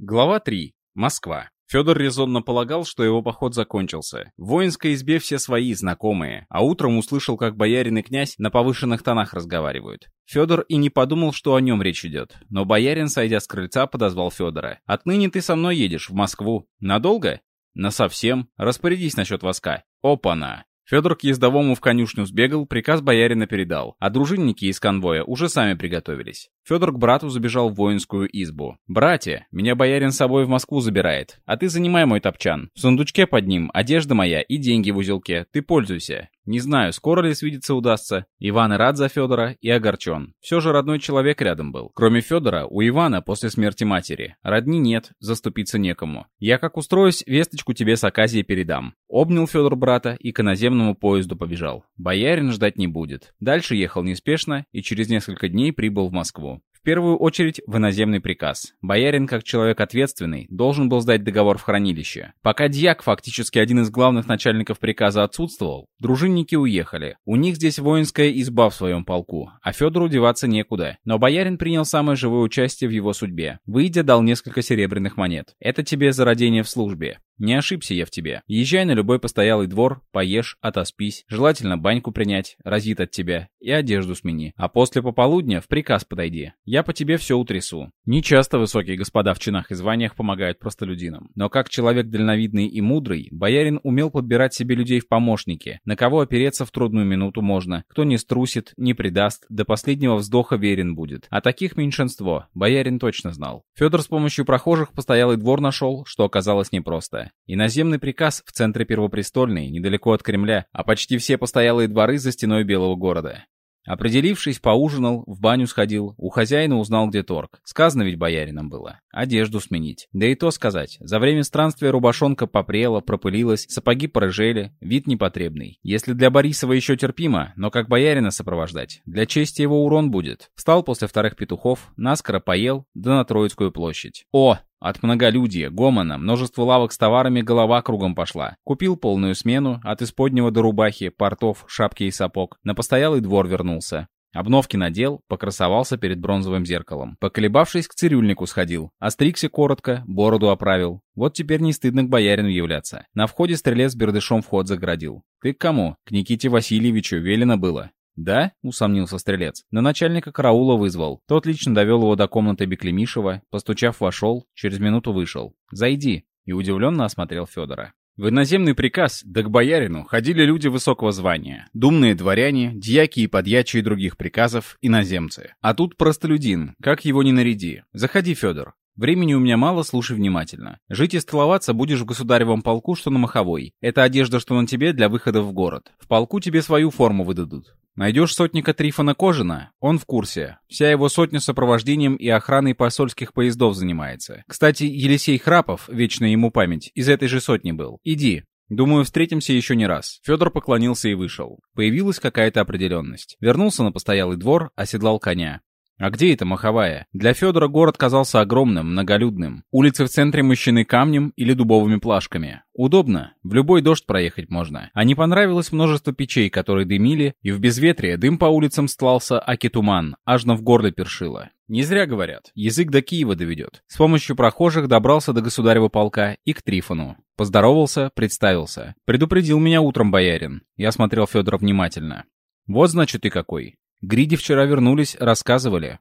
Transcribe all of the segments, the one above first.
Глава 3. Москва. Федор резонно полагал, что его поход закончился. В воинской избе все свои, знакомые, а утром услышал, как боярин и князь на повышенных тонах разговаривают. Федор и не подумал, что о нем речь идет. Но боярин, сойдя с крыльца, подозвал Федора. «Отныне ты со мной едешь в Москву. Надолго?» «Насовсем. Распорядись насчет воска». «Опа-на!» Федор к ездовому в конюшню сбегал, приказ боярина передал, а дружинники из конвоя уже сами приготовились. Федор к брату забежал в воинскую избу. «Братья, меня боярин с собой в Москву забирает, а ты занимай мой топчан. В сундучке под ним одежда моя и деньги в узелке, ты пользуйся. Не знаю, скоро ли свидеться удастся. Иван и рад за Федора, и огорчен. Все же родной человек рядом был. Кроме Федора, у Ивана после смерти матери. Родни нет, заступиться некому. Я как устроюсь, весточку тебе с Аказией передам. Обнял Федор брата и к иноземному поезду побежал. Боярин ждать не будет. Дальше ехал неспешно и через несколько дней прибыл в Москву. Первую очередь в иноземный приказ. Боярин, как человек ответственный, должен был сдать договор в хранилище. Пока Дьяк, фактически один из главных начальников приказа, отсутствовал, дружинники уехали. У них здесь воинская изба в своем полку, а Федору деваться некуда. Но боярин принял самое живое участие в его судьбе. Выйдя, дал несколько серебряных монет. Это тебе за родение в службе. Не ошибся я в тебе. Езжай на любой постоялый двор, поешь, отоспись, желательно баньку принять, разит от тебя, и одежду смени. А после пополудня в приказ подойди. Я по тебе все утрясу. Не часто высокие господа в чинах и званиях помогают простолюдинам. Но как человек дальновидный и мудрый, боярин умел подбирать себе людей в помощники, на кого опереться в трудную минуту можно, кто не струсит, не предаст, до последнего вздоха верен будет. А таких меньшинство, боярин точно знал. Федор с помощью прохожих постоялый двор нашел, что оказалось непросто. Иноземный приказ в центре Первопрестольной, недалеко от Кремля, а почти все постоялые дворы за стеной Белого города. Определившись, поужинал, в баню сходил, у хозяина узнал, где торг. Сказано ведь боярином было. Одежду сменить. Да и то сказать, за время странствия рубашонка попрела, пропылилась, сапоги порыжели, вид непотребный. Если для Борисова еще терпимо, но как боярина сопровождать, для чести его урон будет. Встал после вторых петухов, наскоро поел, да на Троицкую площадь. О, от многолюдия, гомона, множество лавок с товарами голова кругом пошла. Купил полную смену, от исподнего до рубахи, портов, шапки и сапог. На постоялый двор вернулся. Обновки надел, покрасовался перед бронзовым зеркалом. Поколебавшись, к цирюльнику сходил. Остригся коротко, бороду оправил. Вот теперь не стыдно к боярину являться. На входе стрелец бердышом вход заградил. «Ты к кому?» «К Никите Васильевичу велено было». «Да?» — усомнился стрелец. На начальника караула вызвал. Тот лично довел его до комнаты Беклемишева, постучав, вошел, через минуту вышел. «Зайди!» и удивленно осмотрел Федора. В иноземный приказ, да к боярину, ходили люди высокого звания. Думные дворяне, дьяки и подьячие других приказов, иноземцы. А тут простолюдин, как его ни наряди. Заходи, Федор. Времени у меня мало, слушай внимательно. Жить и столоваться будешь в государевом полку, что на Маховой. Это одежда, что на тебе для выхода в город. В полку тебе свою форму выдадут. Найдешь сотника Трифона Кожина, он в курсе. Вся его сотня сопровождением и охраной посольских поездов занимается. Кстати, Елисей Храпов, вечная ему память, из этой же сотни был. Иди, Думаю, встретимся еще не раз. Федор поклонился и вышел. Появилась какая-то определенность. Вернулся на постоялый двор, оседлал коня. А где это Маховая? Для Федора город казался огромным, многолюдным. Улицы в центре мощены камнем или дубовыми плашками. Удобно, в любой дождь проехать можно. А не понравилось множество печей, которые дымили, и в безветрие дым по улицам стлался аки туман, аж на в горле першило. Не зря говорят, язык до Киева доведет. С помощью прохожих добрался до государева полка и к Трифону. Поздоровался, представился. Предупредил меня утром боярин. Я смотрел Федора внимательно. Вот значит ты какой. Гриди вчера вернулись, рассказывали.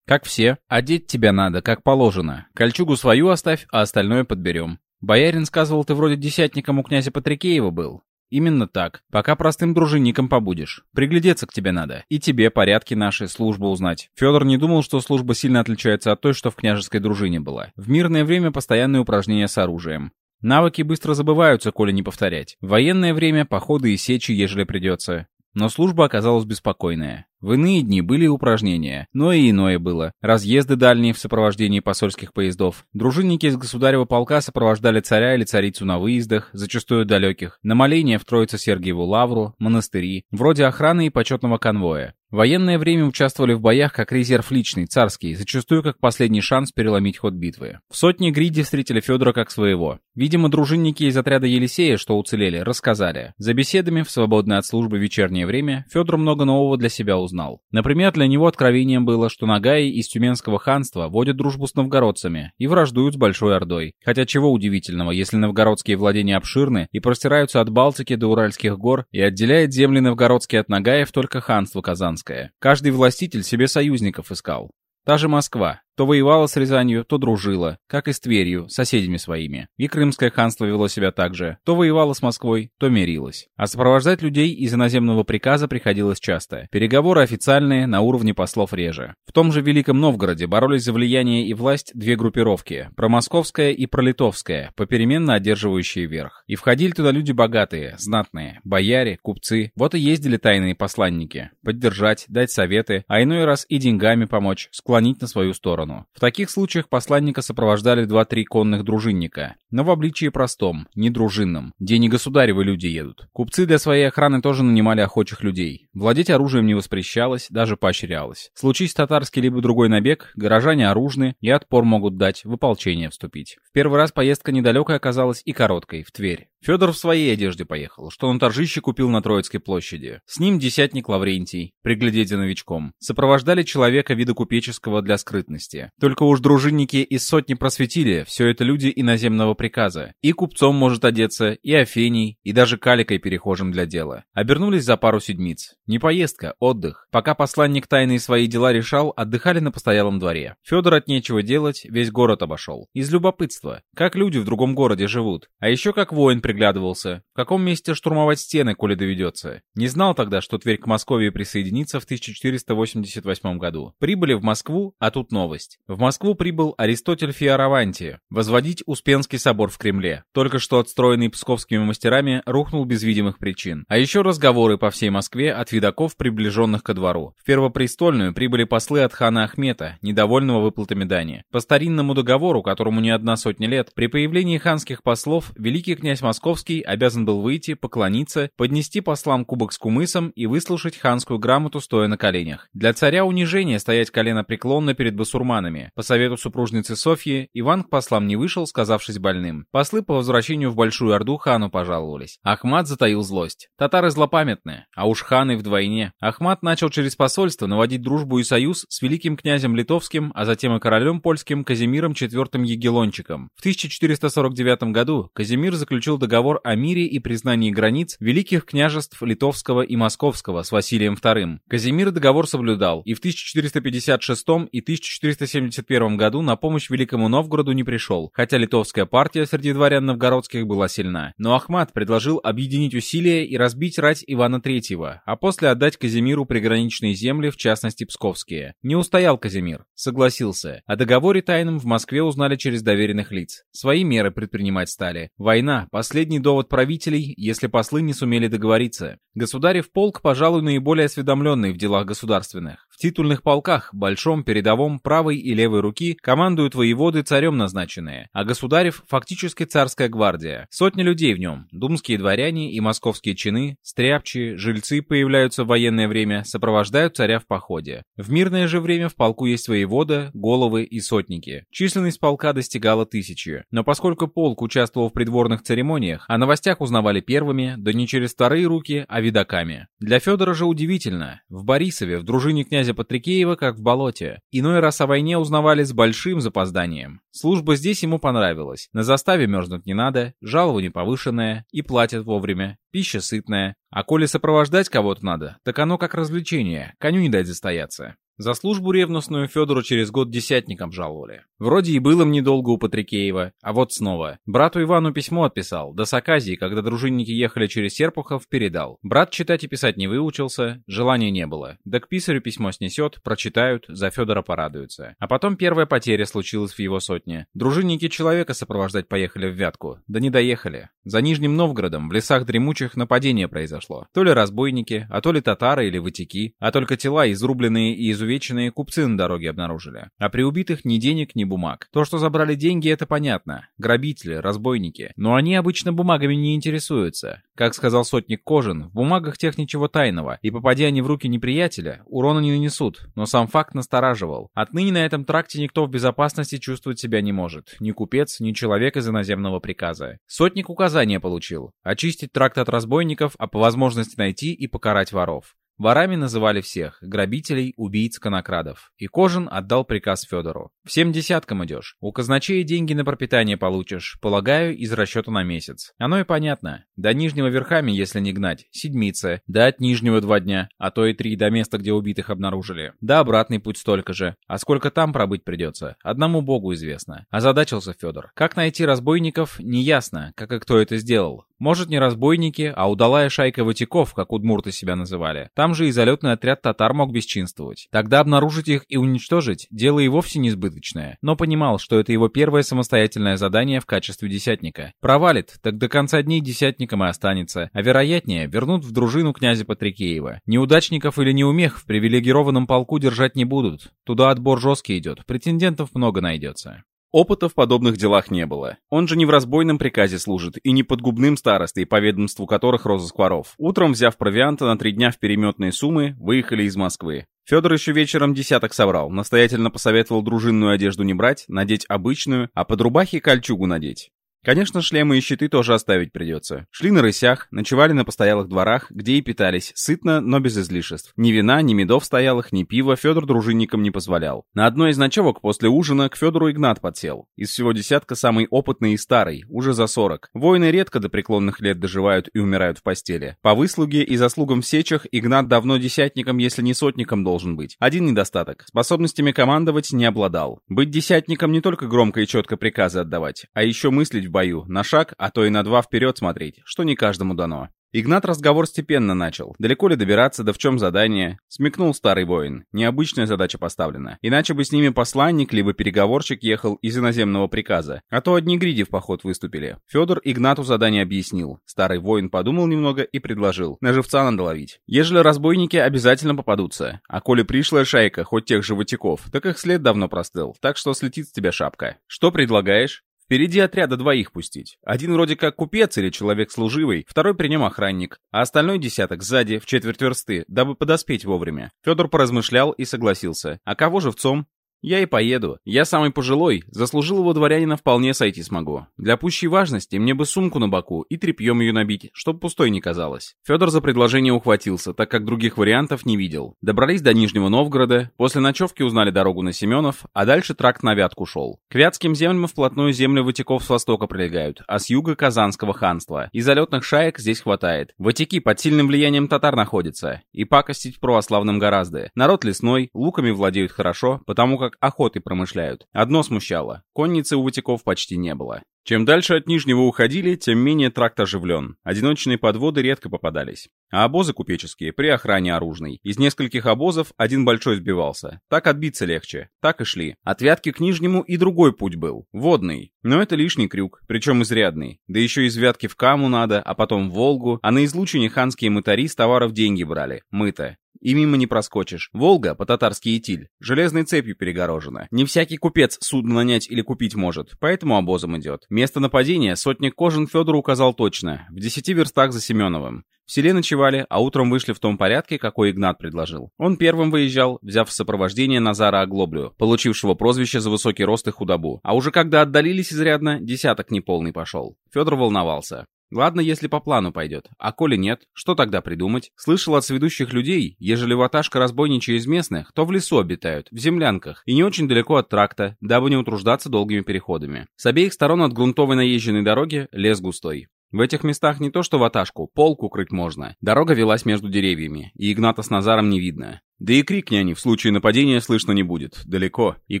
Как все, одеть тебя надо, как положено. Кольчугу свою оставь, а остальное подберем. Боярин сказывал, ты вроде десятником у князя Патрикеева был. Именно так. Пока простым дружинником побудешь. Приглядеться к тебе надо. И тебе порядки наши, службу узнать. Федор не думал, что служба сильно отличается от той, что в княжеской дружине была. В мирное время постоянные упражнения с оружием. Навыки быстро забываются, коли не повторять. В военное время походы и сечи, ежели придется. Но служба оказалась беспокойная. В иные дни были упражнения, но и иное было. Разъезды дальние в сопровождении посольских поездов. Дружинники из государева полка сопровождали царя или царицу на выездах, зачастую далеких, на моления в Троице Сергиеву Лавру, монастыри, вроде охраны и почетного конвоя. Военное время участвовали в боях как резерв личный, царский, зачастую как последний шанс переломить ход битвы. В сотне Гриди встретили Федора как своего. Видимо, дружинники из отряда Елисея, что уцелели, рассказали. За беседами в свободное от службы вечернее время Федор много нового для себя узнал. Например, для него откровением было, что Нагаи из Тюменского ханства водят дружбу с новгородцами и враждуют с Большой Ордой. Хотя чего удивительного, если новгородские владения обширны и простираются от Балтики до Уральских гор и отделяет земли новгородские от Нагаев только ханство Казанское. Каждый властитель себе союзников искал. Та же Москва. То воевала с Рязанью, то дружила, как и с Тверью, соседями своими. И Крымское ханство вело себя так же. То воевало с Москвой, то мирилось. А сопровождать людей из иноземного приказа приходилось часто. Переговоры официальные, на уровне послов реже. В том же Великом Новгороде боролись за влияние и власть две группировки – промосковская и пролитовская, попеременно одерживающие верх. И входили туда люди богатые, знатные, бояре, купцы. Вот и ездили тайные посланники. Поддержать, дать советы, а иной раз и деньгами помочь, склонить на свою сторону сторону. В таких случаях посланника сопровождали два-три конных дружинника, но в обличии простом, не дружинном, где не государевы люди едут. Купцы для своей охраны тоже нанимали охочих людей. Владеть оружием не воспрещалось, даже поощрялось. Случись татарский либо другой набег, горожане оружны и отпор могут дать, в ополчение вступить. В первый раз поездка недалекой оказалась и короткой, в Тверь. Федор в своей одежде поехал, что на торжище купил на Троицкой площади. С ним десятник Лаврентий, приглядеть новичком. Сопровождали человека вида купеческого для скрытности. Только уж дружинники из сотни просветили, все это люди иноземного приказа. И купцом может одеться, и Афений, и даже каликой перехожим для дела. Обернулись за пару седмиц. Не поездка, отдых. Пока посланник тайные свои дела решал, отдыхали на постоялом дворе. Федор от нечего делать, весь город обошел. Из любопытства. Как люди в другом городе живут. А еще как воин приглядывался. В каком месте штурмовать стены, коли доведется. Не знал тогда, что Тверь к Москве присоединится в 1488 году. Прибыли в Москву, а тут новость. В Москву прибыл Аристотель Фиараванти возводить Успенский собор в Кремле. Только что отстроенный псковскими мастерами рухнул без видимых причин. А еще разговоры по всей Москве от видаков, приближенных ко двору. В Первопрестольную прибыли послы от хана Ахмета, недовольного выплатами дани. По старинному договору, которому не одна сотня лет, при появлении ханских послов великий князь Москвы Московский обязан был выйти, поклониться, поднести послам кубок с кумысом и выслушать ханскую грамоту, стоя на коленях. Для царя унижение стоять колено преклонно перед басурманами. По совету супружницы Софьи, Иван к послам не вышел, сказавшись больным. Послы по возвращению в Большую Орду хану пожаловались. Ахмат затаил злость. Татары злопамятные, а уж ханы вдвойне. Ахмат начал через посольство наводить дружбу и союз с великим князем литовским, а затем и королем польским Казимиром IV Егелончиком. В 1449 году Казимир заключил договор договор о мире и признании границ великих княжеств Литовского и Московского с Василием II. Казимир договор соблюдал и в 1456 и 1471 году на помощь Великому Новгороду не пришел, хотя литовская партия среди дворян новгородских была сильна. Но Ахмат предложил объединить усилия и разбить рать Ивана III, а после отдать Казимиру приграничные земли, в частности Псковские. Не устоял Казимир, согласился. О договоре тайном в Москве узнали через доверенных лиц. Свои меры предпринимать стали. Война, последняя Последний довод правителей, если послы не сумели договориться. Государев полк, пожалуй, наиболее осведомленный в делах государственных. В титульных полках, большом, передовом, правой и левой руки, командуют воеводы царем назначенные, а государев фактически царская гвардия. Сотни людей в нем, думские дворяне и московские чины, стряпчие, жильцы появляются в военное время, сопровождают царя в походе. В мирное же время в полку есть воевода, головы и сотники. Численность полка достигала тысячи, но поскольку полк участвовал в придворных церемониях, о новостях узнавали первыми, да не через вторые руки, а видаками. Для Федора же удивительно. В Борисове, в дружине князя князя Патрикеева как в болоте. Иной раз о войне узнавали с большим запозданием. Служба здесь ему понравилась. На заставе мерзнуть не надо, жалование повышенное и платят вовремя, пища сытная. А коли сопровождать кого-то надо, так оно как развлечение, коню не дать застояться. За службу ревностную Федору через год десятником жаловали. Вроде и было мне недолго у Патрикеева, а вот снова. Брату Ивану письмо отписал, до с Аказии, когда дружинники ехали через Серпухов, передал. Брат читать и писать не выучился, желания не было. Да к писарю письмо снесет, прочитают, за Федора порадуются. А потом первая потеря случилась в его сотне. Дружинники человека сопровождать поехали в Вятку, да не доехали. За Нижним Новгородом, в лесах дремучих, нападение произошло. То ли разбойники, а то ли татары или вытеки, а только тела, изрубленные и изувеченные изувеченные купцы на дороге обнаружили. А при убитых ни денег, ни бумаг. То, что забрали деньги, это понятно. Грабители, разбойники. Но они обычно бумагами не интересуются. Как сказал сотник Кожин, в бумагах тех ничего тайного, и попадя они в руки неприятеля, урона не нанесут. Но сам факт настораживал. Отныне на этом тракте никто в безопасности чувствовать себя не может. Ни купец, ни человек из иноземного приказа. Сотник указания получил. Очистить тракт от разбойников, а по возможности найти и покарать воров. Ворами называли всех – грабителей, убийц, конокрадов. И Кожин отдал приказ Федору. «Всем десяткам идешь. У казначея деньги на пропитание получишь. Полагаю, из расчета на месяц. Оно и понятно. До Нижнего верхами, если не гнать, седмица. Да от Нижнего два дня, а то и три до места, где убитых обнаружили. Да обратный путь столько же. А сколько там пробыть придется, одному богу известно». Озадачился Федор. Как найти разбойников, неясно, как и кто это сделал. Может, не разбойники, а удалая шайка ватиков, как удмурты себя называли. Там же и залетный отряд татар мог бесчинствовать. Тогда обнаружить их и уничтожить – дело и вовсе несбыточное. Но понимал, что это его первое самостоятельное задание в качестве десятника. Провалит, так до конца дней десятником и останется. А вероятнее, вернут в дружину князя Патрикеева. Неудачников или неумех в привилегированном полку держать не будут. Туда отбор жесткий идет, претендентов много найдется. Опыта в подобных делах не было. Он же не в разбойном приказе служит и не под губным старостой, по ведомству которых розыск воров. Утром, взяв провианта на три дня в переметные суммы, выехали из Москвы. Федор еще вечером десяток собрал, настоятельно посоветовал дружинную одежду не брать, надеть обычную, а под рубахи кольчугу надеть. Конечно, шлемы и щиты тоже оставить придется. Шли на рысях, ночевали на постоялых дворах, где и питались, сытно, но без излишеств. Ни вина, ни медов стоялых, ни пива Федор дружинникам не позволял. На одной из ночевок после ужина к Федору Игнат подсел. Из всего десятка самый опытный и старый, уже за 40. Воины редко до преклонных лет доживают и умирают в постели. По выслуге и заслугам в сечах Игнат давно десятником, если не сотником должен быть. Один недостаток. Способностями командовать не обладал. Быть десятником не только громко и четко приказы отдавать, а еще мыслить бою, на шаг, а то и на два вперед смотреть, что не каждому дано. Игнат разговор степенно начал. Далеко ли добираться, да в чем задание? Смекнул старый воин. Необычная задача поставлена. Иначе бы с ними посланник, либо переговорщик ехал из иноземного приказа. А то одни гриди в поход выступили. Федор Игнату задание объяснил. Старый воин подумал немного и предложил. На живца надо ловить. Ежели разбойники обязательно попадутся. А коли пришлая шайка, хоть тех же ватиков, так их след давно простыл. Так что слетит с тебя шапка. Что предлагаешь? Впереди отряда двоих пустить. Один вроде как купец или человек служивый, второй при нем охранник, а остальной десяток сзади, в четверть версты, дабы подоспеть вовремя. Федор поразмышлял и согласился. А кого живцом? Я и поеду. Я самый пожилой, заслужил его дворянина вполне сойти смогу. Для пущей важности мне бы сумку на боку и тряпьем ее набить, чтоб пустой не казалось. Федор за предложение ухватился, так как других вариантов не видел. Добрались до Нижнего Новгорода, после ночевки узнали дорогу на Семенов, а дальше тракт на Вятку шел. К Вятским землям вплотную земли Ватиков с востока прилегают, а с юга Казанского ханства. И залетных шаек здесь хватает. Ватики под сильным влиянием татар находятся, и пакостить православным гораздо. Народ лесной, луками владеют хорошо, потому как как охотой промышляют. Одно смущало. Конницы у ватиков почти не было. Чем дальше от Нижнего уходили, тем менее тракт оживлен. Одиночные подводы редко попадались. А обозы купеческие при охране оружной. Из нескольких обозов один большой сбивался. Так отбиться легче. Так и шли. От Вятки к Нижнему и другой путь был. Водный. Но это лишний крюк, причем изрядный. Да еще из Вятки в Каму надо, а потом в Волгу. А на излучине ханские мытари с товаров деньги брали. Мыто и мимо не проскочишь. Волга, по-татарски Итиль, железной цепью перегорожена. Не всякий купец судно нанять или купить может, поэтому обозом идет. Место нападения сотник Кожин Федору указал точно, в десяти верстах за Семеновым. В селе ночевали, а утром вышли в том порядке, какой Игнат предложил. Он первым выезжал, взяв в сопровождение Назара Оглоблю, получившего прозвище за высокий рост и худобу. А уже когда отдалились изрядно, десяток неполный пошел. Федор волновался. Ладно, если по плану пойдет. А коли нет, что тогда придумать? Слышал от сведущих людей, ежели ваташка разбойничая из местных, то в лесу обитают, в землянках, и не очень далеко от тракта, дабы не утруждаться долгими переходами. С обеих сторон от грунтовой наезженной дороги лес густой. В этих местах не то что ваташку, полк укрыть можно. Дорога велась между деревьями, и Игната с Назаром не видно. Да и крикни они в случае нападения слышно не будет. Далеко. И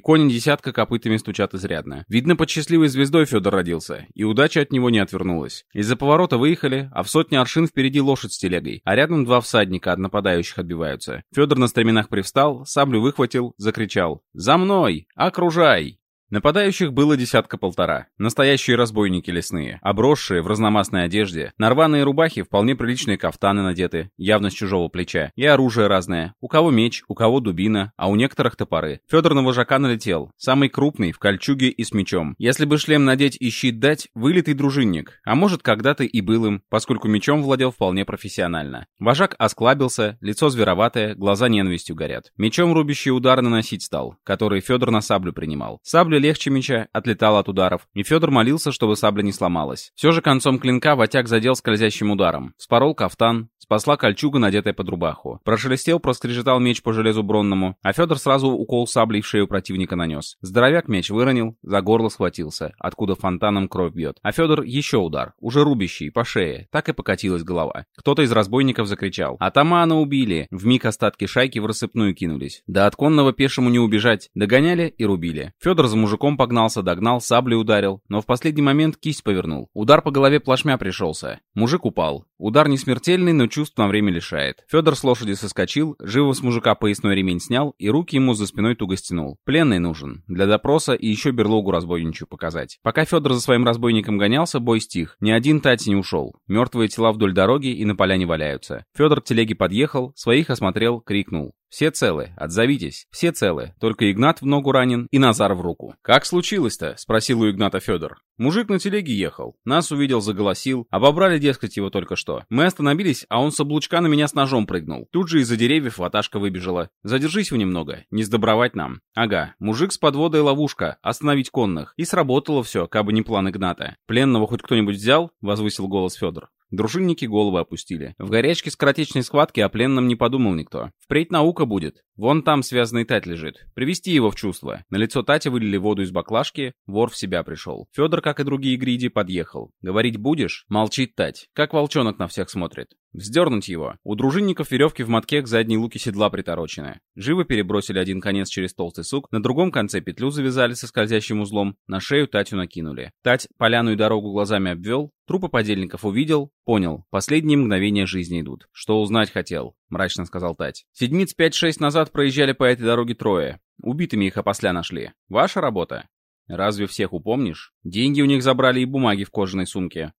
кони десятка копытами стучат изрядно. Видно, под счастливой звездой Федор родился, и удача от него не отвернулась. Из-за поворота выехали, а в сотне аршин впереди лошадь с телегой, а рядом два всадника от нападающих отбиваются. Федор на стременах привстал, саблю выхватил, закричал «За мной! Окружай!» Нападающих было десятка-полтора. Настоящие разбойники лесные, обросшие в разномастной одежде, нарваные рубахи, вполне приличные кафтаны надеты, явно с чужого плеча, и оружие разное. У кого меч, у кого дубина, а у некоторых топоры. Федор на вожака налетел, самый крупный, в кольчуге и с мечом. Если бы шлем надеть и щит дать, вылитый дружинник, а может когда-то и был им, поскольку мечом владел вполне профессионально. Вожак осклабился, лицо звероватое, глаза ненавистью горят. Мечом рубящий удар наносить стал, который Федор на саблю принимал. Сабля легче меча, отлетал от ударов, и Федор молился, чтобы сабля не сломалась. Все же концом клинка Ватяк задел скользящим ударом. Спорол кафтан, спасла кольчуга, надетая под рубаху. Прошелестел, проскрежетал меч по железу бронному, а Федор сразу укол саблей в шею противника нанес. Здоровяк меч выронил, за горло схватился, откуда фонтаном кровь бьет. А Федор еще удар, уже рубящий, по шее, так и покатилась голова. Кто-то из разбойников закричал. «Атамана убили!» Вмиг остатки шайки в рассыпную кинулись. Да от конного пешему не убежать. Догоняли и рубили. Федор за мужиком погнался, догнал, саблей ударил, но в последний момент кисть повернул. Удар по голове плашмя пришелся. Мужик упал. Удар не смертельный, но чувств на время лишает. Федор с лошади соскочил, живо с мужика поясной ремень снял и руки ему за спиной туго стянул. Пленный нужен. Для допроса и еще берлогу разбойничью показать. Пока Федор за своим разбойником гонялся, бой стих. Ни один тати не ушел. Мертвые тела вдоль дороги и на поляне валяются. Федор к телеге подъехал, своих осмотрел, крикнул. «Все целы, отзовитесь, все целы, только Игнат в ногу ранен и Назар в руку». «Как случилось-то?» — спросил у Игната Федор. Мужик на телеге ехал, нас увидел, заголосил, обобрали, дескать, его только что. Мы остановились, а он с облучка на меня с ножом прыгнул. Тут же из-за деревьев ваташка выбежала. Задержись вы немного, не сдобровать нам. Ага, мужик с подводой ловушка, остановить конных. И сработало все, кабы не план Игната. Пленного хоть кто-нибудь взял? Возвысил голос Федор. Дружинники головы опустили. В горячке скоротечной схватки о пленном не подумал никто. Впредь наука будет. Вон там связанный Тать лежит. Привести его в чувство. На лицо Тати вылили воду из баклажки, вор в себя пришел. Федор, как и другие гриди, подъехал. Говорить будешь? Молчит Тать. Как волчонок на всех смотрит. Вздернуть его. У дружинников веревки в мотке к задней луке седла приторочены. Живо перебросили один конец через толстый сук, на другом конце петлю завязали со скользящим узлом, на шею Татью накинули. Тать поляну и дорогу глазами обвел, трупы подельников увидел, понял, последние мгновения жизни идут. Что узнать хотел, мрачно сказал Тать. Седмиц пять-шесть назад проезжали по этой дороге трое. Убитыми их опосля нашли. Ваша работа? Разве всех упомнишь? Деньги у них забрали и бумаги в кожаной сумке.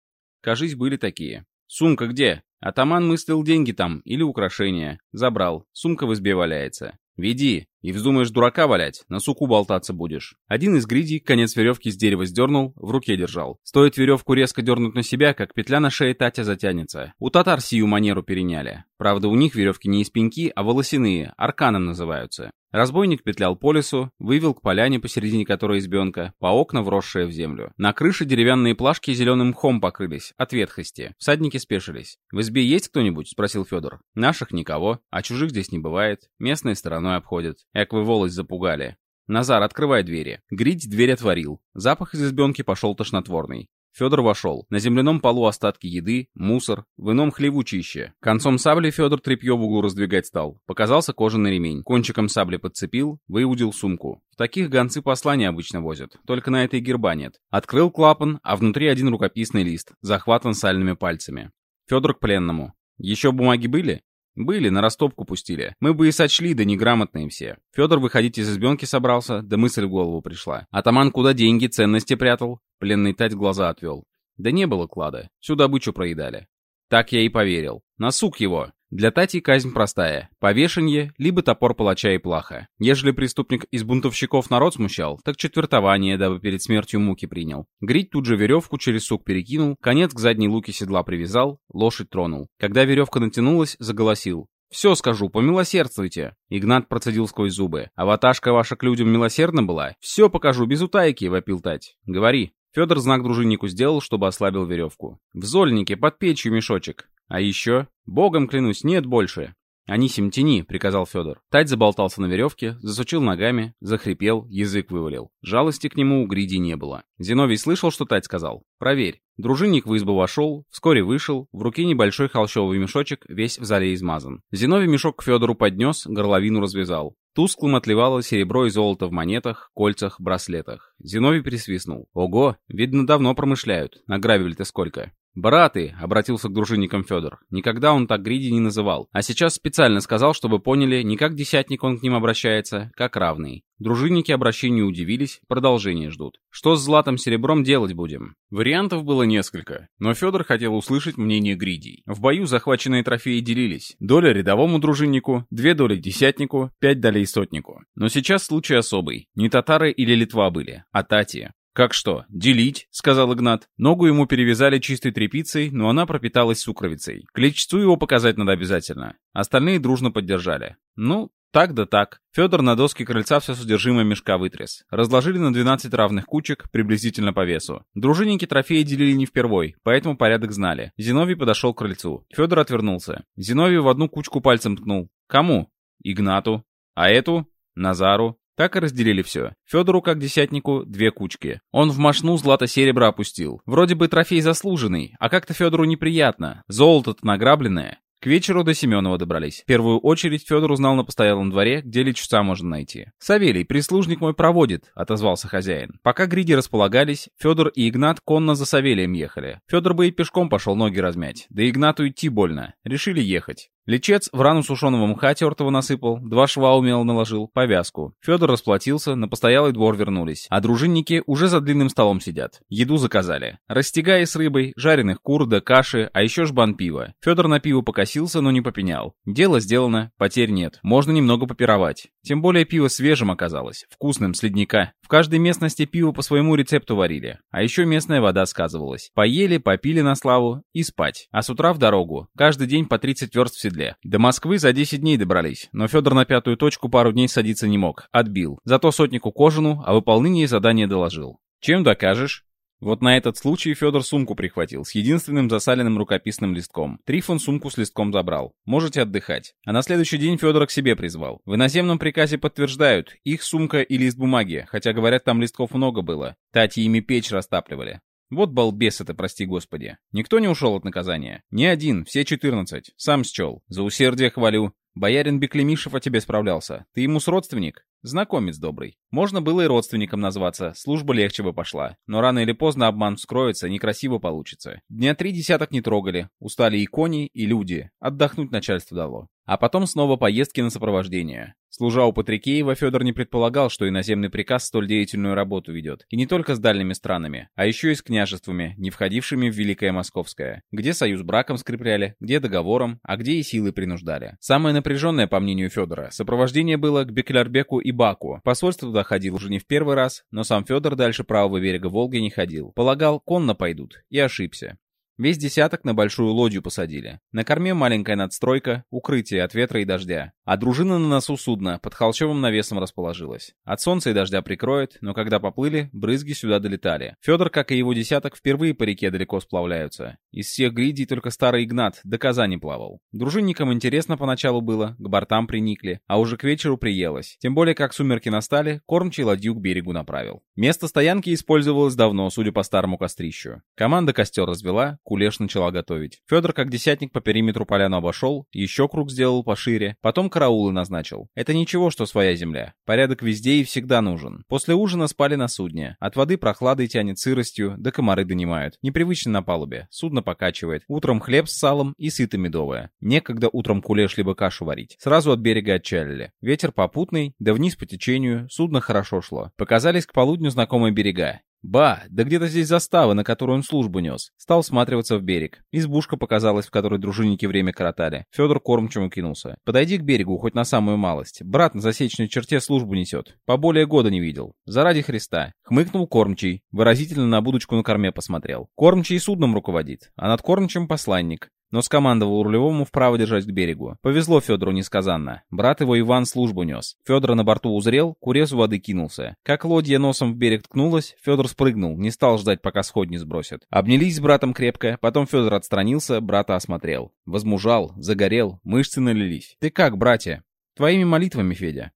Кажись, были такие. Сумка где? Атаман мыслил деньги там или украшения. Забрал. Сумка в избе валяется. Веди. И вздумаешь дурака валять, на суку болтаться будешь. Один из гридей конец веревки с дерева сдернул, в руке держал. Стоит веревку резко дернуть на себя, как петля на шее Татя затянется. У татар сию манеру переняли. Правда, у них веревки не из пеньки, а волосяные, арканом называются. Разбойник петлял по лесу, вывел к поляне, посередине которой избенка, по окна вросшие в землю. На крыше деревянные плашки зеленым мхом покрылись, от ветхости. Всадники спешились. «В избе есть кто-нибудь?» — спросил Федор. «Наших никого, а чужих здесь не бывает. Местные стороной обходят. Эк вы волость запугали. Назар, открывай двери. Грить дверь отворил. Запах из избенки пошел тошнотворный. Федор вошел. На земляном полу остатки еды, мусор, в ином хлеву чище. Концом сабли Федор тряпье в углу раздвигать стал. Показался кожаный ремень. Кончиком сабли подцепил, выудил сумку. В таких гонцы послания обычно возят, только на этой герба нет. Открыл клапан, а внутри один рукописный лист, захватан сальными пальцами. Федор к пленному. Еще бумаги были? Были, на растопку пустили. Мы бы и сочли, да неграмотные все. Федор выходить из избенки собрался, да мысль в голову пришла. Атаман куда деньги, ценности прятал? Пленный тать глаза отвел. Да не было клада, всю добычу проедали. Так я и поверил. На сук его. Для Тати казнь простая. Повешенье, либо топор палача и плаха. Ежели преступник из бунтовщиков народ смущал, так четвертование, дабы перед смертью муки принял. Грить тут же веревку через сук перекинул, конец к задней луке седла привязал, лошадь тронул. Когда веревка натянулась, заголосил. «Все скажу, помилосердствуйте!» Игнат процедил сквозь зубы. «Аваташка ваша к людям милосердна была? Все покажу, без утайки!» — вопил Тать. «Говори!» Федор знак дружиннику сделал, чтобы ослабил веревку. «В зольнике, под печью мешочек. А еще? Богом клянусь, нет больше. «Анисим, тяни», — приказал Федор. Тать заболтался на веревке, засучил ногами, захрипел, язык вывалил. Жалости к нему у Гриди не было. Зиновий слышал, что Тать сказал. «Проверь». Дружинник в избу вошел, вскоре вышел, в руке небольшой холщовый мешочек, весь в зале измазан. Зиновий мешок к Федору поднес, горловину развязал. Тусклым отливало серебро и золото в монетах, кольцах, браслетах. Зиновий присвистнул. «Ого, видно, давно промышляют. Награбили-то сколько?» «Браты», — обратился к дружинникам Федор. Никогда он так Гриди не называл. А сейчас специально сказал, чтобы поняли, не как десятник он к ним обращается, как равный. Дружинники обращению удивились, продолжение ждут. Что с златом серебром делать будем? Вариантов было несколько, но Федор хотел услышать мнение Гридий. В бою захваченные трофеи делились. Доля рядовому дружиннику, две доли десятнику, пять долей сотнику. Но сейчас случай особый. Не татары или Литва были, а Тати. «Как что, делить?» — сказал Игнат. Ногу ему перевязали чистой тряпицей, но она пропиталась сукровицей. К лечцу его показать надо обязательно. Остальные дружно поддержали. Ну, так да так. Федор на доске крыльца все содержимое мешка вытряс. Разложили на 12 равных кучек, приблизительно по весу. Дружинники трофеи делили не впервой, поэтому порядок знали. Зиновий подошел к крыльцу. Федор отвернулся. Зиновий в одну кучку пальцем ткнул. Кому? Игнату. А эту? Назару. Так и разделили все. Федору, как десятнику, две кучки. Он в мошну злато-серебро опустил. Вроде бы трофей заслуженный, а как-то Федору неприятно. Золото-то награбленное. К вечеру до Семенова добрались. В первую очередь Федор узнал на постоялом дворе, где лечуца можно найти. «Савелий, прислужник мой проводит», — отозвался хозяин. Пока гриди располагались, Федор и Игнат конно за Савелием ехали. Федор бы и пешком пошел ноги размять, да Игнату идти больно. Решили ехать. Лечец в рану сушеного мха тертого насыпал, два шва умело наложил, повязку. Федор расплатился, на постоялый двор вернулись. А дружинники уже за длинным столом сидят. Еду заказали. Растягай с рыбой, жареных кур да каши, а еще жбан пива. Федор на пиво покосился, но не попенял. Дело сделано, потерь нет. Можно немного попировать. Тем более пиво свежим оказалось, вкусным, с ледника. В каждой местности пиво по своему рецепту варили. А еще местная вода сказывалась. Поели, попили на славу и спать. А с утра в дорогу. Каждый день по 30 верст в седле. До Москвы за 10 дней добрались, но Федор на пятую точку пару дней садиться не мог, отбил. Зато сотнику Кожину о выполнении задания доложил. «Чем докажешь?» Вот на этот случай Федор сумку прихватил с единственным засаленным рукописным листком. Трифон сумку с листком забрал. Можете отдыхать. А на следующий день Федора к себе призвал. В иноземном приказе подтверждают, их сумка и лист бумаги, хотя говорят, там листков много было. Тати ими печь растапливали. Вот балбес это, прости господи. Никто не ушел от наказания. Ни один, все четырнадцать. Сам счел. За усердие хвалю. Боярин Беклемишев о тебе справлялся. Ты ему с родственник? Знакомец добрый. Можно было и родственником назваться, служба легче бы пошла. Но рано или поздно обман вскроется, некрасиво получится. Дня три десяток не трогали. Устали и кони, и люди. Отдохнуть начальство дало. А потом снова поездки на сопровождение. Служа у Патрикеева, Федор не предполагал, что иноземный приказ столь деятельную работу ведет. И не только с дальними странами, а еще и с княжествами, не входившими в Великое Московское. Где союз браком скрепляли, где договором, а где и силы принуждали. Самое напряженное, по мнению Федора, сопровождение было к Беклярбеку и Баку. Посольство туда ходил уже не в первый раз, но сам Федор дальше правого берега Волги не ходил. Полагал, конно пойдут. И ошибся. Весь десяток на большую лодью посадили. На корме маленькая надстройка, укрытие от ветра и дождя. А дружина на носу судна под холщовым навесом расположилась. От солнца и дождя прикроет, но когда поплыли, брызги сюда долетали. Федор, как и его десяток, впервые по реке далеко сплавляются. Из всех гридей только старый Игнат до Казани плавал. Дружинникам интересно поначалу было, к бортам приникли, а уже к вечеру приелось. Тем более, как сумерки настали, кормчий ладью к берегу направил. Место стоянки использовалось давно, судя по старому кострищу. Команда костер развела, кулеш начала готовить. Федор, как десятник, по периметру поляну обошел, еще круг сделал пошире, потом караулы назначил. Это ничего, что своя земля. Порядок везде и всегда нужен. После ужина спали на судне. От воды прохладой тянет сыростью, да комары донимают. Непривычно на палубе. Судно покачивает. Утром хлеб с салом и сыто медовое. Некогда утром кулеш либо кашу варить. Сразу от берега отчалили. Ветер попутный, да вниз по течению. Судно хорошо шло. Показались к полудню знакомые берега. Ба, да где-то здесь застава, на которую он службу нес. Стал всматриваться в берег. Избушка показалась, в которой дружинники время коротали. Федор кормчему кинулся. Подойди к берегу, хоть на самую малость. Брат на засечной черте службу несет. По более года не видел. Заради Христа. Хмыкнул кормчий. Выразительно на будочку на корме посмотрел. Кормчий судном руководит, а над кормчим посланник но скомандовал рулевому вправо держать к берегу. Повезло Федору несказанно. Брат его Иван службу нес. Федора на борту узрел, к урезу воды кинулся. Как лодья носом в берег ткнулась, Федор спрыгнул, не стал ждать, пока сходни сбросят. Обнялись с братом крепко, потом Федор отстранился, брата осмотрел. Возмужал, загорел, мышцы налились. «Ты как, братья?» «Твоими молитвами, Федя».